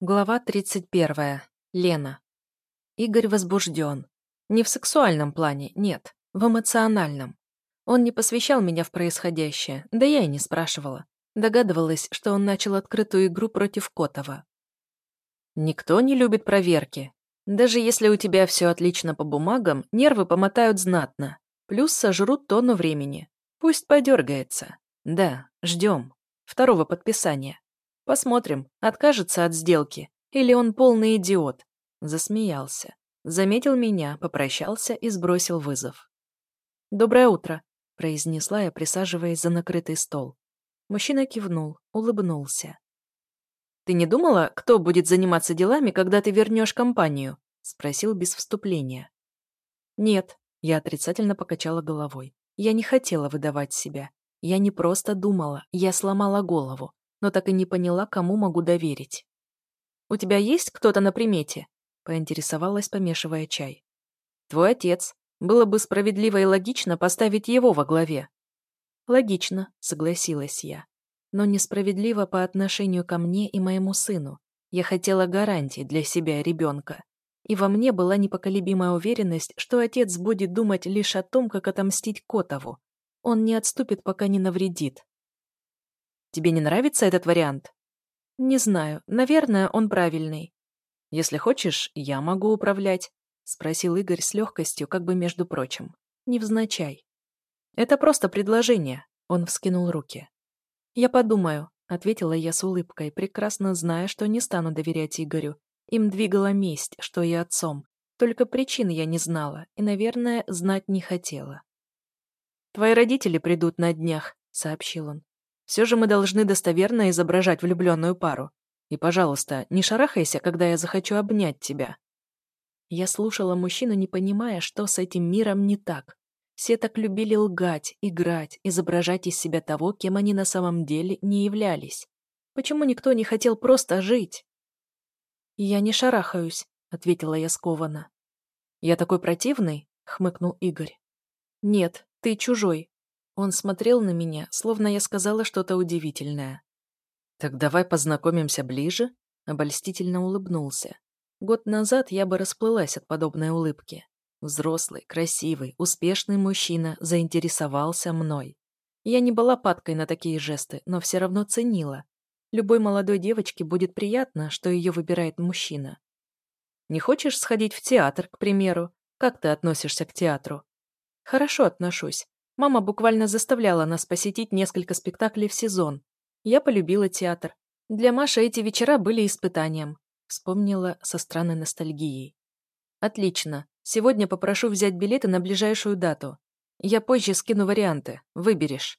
Глава 31. Лена. Игорь возбужден. Не в сексуальном плане, нет, в эмоциональном. Он не посвящал меня в происходящее, да я и не спрашивала. Догадывалась, что он начал открытую игру против Котова. Никто не любит проверки. Даже если у тебя все отлично по бумагам, нервы помотают знатно. Плюс сожрут тонну времени. Пусть подергается. Да, ждем. Второго подписания. Посмотрим, откажется от сделки, или он полный идиот. Засмеялся. Заметил меня, попрощался и сбросил вызов. «Доброе утро», — произнесла я, присаживаясь за накрытый стол. Мужчина кивнул, улыбнулся. «Ты не думала, кто будет заниматься делами, когда ты вернешь компанию?» — спросил без вступления. «Нет», — я отрицательно покачала головой. «Я не хотела выдавать себя. Я не просто думала, я сломала голову но так и не поняла, кому могу доверить. «У тебя есть кто-то на примете?» — поинтересовалась, помешивая чай. «Твой отец. Было бы справедливо и логично поставить его во главе». «Логично», — согласилась я. «Но несправедливо по отношению ко мне и моему сыну. Я хотела гарантий для себя и ребенка. И во мне была непоколебимая уверенность, что отец будет думать лишь о том, как отомстить Котову. Он не отступит, пока не навредит. Тебе не нравится этот вариант? Не знаю. Наверное, он правильный. Если хочешь, я могу управлять, спросил Игорь с легкостью, как бы между прочим. Невзначай. Это просто предложение. Он вскинул руки. Я подумаю, ответила я с улыбкой, прекрасно зная, что не стану доверять Игорю. Им двигала месть, что и отцом. Только причин я не знала и, наверное, знать не хотела. «Твои родители придут на днях», — сообщил он. Все же мы должны достоверно изображать влюбленную пару. И, пожалуйста, не шарахайся, когда я захочу обнять тебя». Я слушала мужчину, не понимая, что с этим миром не так. Все так любили лгать, играть, изображать из себя того, кем они на самом деле не являлись. Почему никто не хотел просто жить? «Я не шарахаюсь», — ответила я скованно. «Я такой противный?» — хмыкнул Игорь. «Нет, ты чужой. Он смотрел на меня, словно я сказала что-то удивительное. «Так давай познакомимся ближе?» Обольстительно улыбнулся. Год назад я бы расплылась от подобной улыбки. Взрослый, красивый, успешный мужчина заинтересовался мной. Я не была падкой на такие жесты, но все равно ценила. Любой молодой девочке будет приятно, что ее выбирает мужчина. Не хочешь сходить в театр, к примеру? Как ты относишься к театру? Хорошо отношусь. Мама буквально заставляла нас посетить несколько спектаклей в сезон. Я полюбила театр. Для Маши эти вечера были испытанием. Вспомнила со странной ностальгией. Отлично. Сегодня попрошу взять билеты на ближайшую дату. Я позже скину варианты. Выберешь.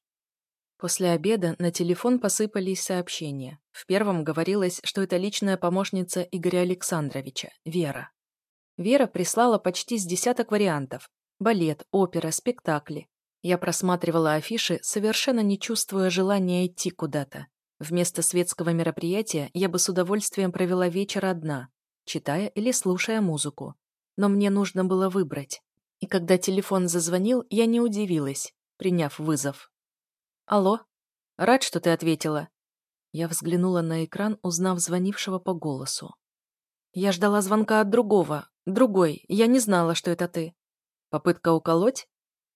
После обеда на телефон посыпались сообщения. В первом говорилось, что это личная помощница Игоря Александровича, Вера. Вера прислала почти с десяток вариантов. Балет, опера, спектакли. Я просматривала афиши, совершенно не чувствуя желания идти куда-то. Вместо светского мероприятия я бы с удовольствием провела вечер одна, читая или слушая музыку. Но мне нужно было выбрать. И когда телефон зазвонил, я не удивилась, приняв вызов. «Алло? Рад, что ты ответила». Я взглянула на экран, узнав звонившего по голосу. «Я ждала звонка от другого. Другой. Я не знала, что это ты. Попытка уколоть?»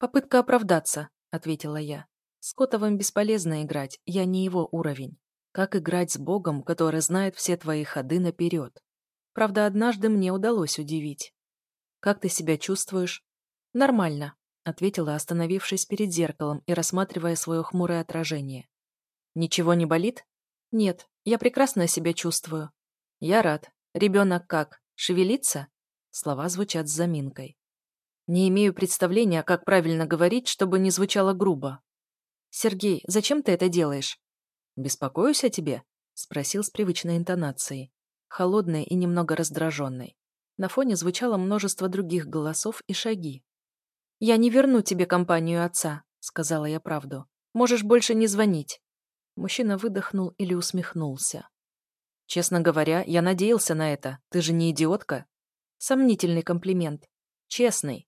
«Попытка оправдаться», — ответила я. «С Котовым бесполезно играть, я не его уровень. Как играть с Богом, который знает все твои ходы наперед? Правда, однажды мне удалось удивить. «Как ты себя чувствуешь?» «Нормально», — ответила, остановившись перед зеркалом и рассматривая свое хмурое отражение. «Ничего не болит?» «Нет, я прекрасно себя чувствую». «Я рад. Ребенок как? Шевелится?» Слова звучат с заминкой. Не имею представления, как правильно говорить, чтобы не звучало грубо. «Сергей, зачем ты это делаешь?» «Беспокоюсь о тебе?» — спросил с привычной интонацией. Холодной и немного раздраженной. На фоне звучало множество других голосов и шаги. «Я не верну тебе компанию отца», — сказала я правду. «Можешь больше не звонить». Мужчина выдохнул или усмехнулся. «Честно говоря, я надеялся на это. Ты же не идиотка?» Сомнительный комплимент. Честный.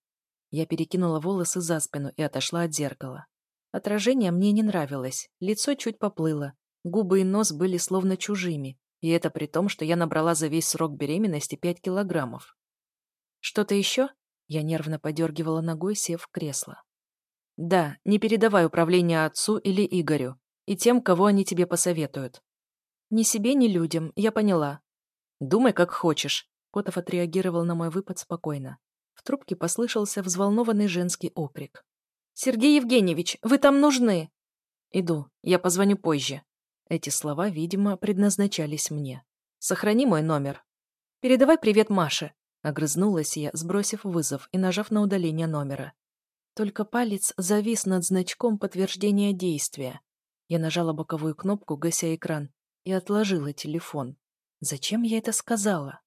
Я перекинула волосы за спину и отошла от зеркала. Отражение мне не нравилось, лицо чуть поплыло, губы и нос были словно чужими. И это при том, что я набрала за весь срок беременности 5 килограммов. Что-то еще? Я нервно подергивала ногой, сев в кресло. Да, не передавай управление отцу или Игорю и тем, кого они тебе посоветуют. Ни себе, ни людям, я поняла. Думай, как хочешь. Котов отреагировал на мой выпад спокойно. Трубке послышался взволнованный женский окрик. «Сергей Евгеньевич, вы там нужны!» «Иду, я позвоню позже». Эти слова, видимо, предназначались мне. «Сохрани мой номер». «Передавай привет Маше», — огрызнулась я, сбросив вызов и нажав на удаление номера. Только палец завис над значком подтверждения действия. Я нажала боковую кнопку, гася экран, и отложила телефон. Зачем я это сказала?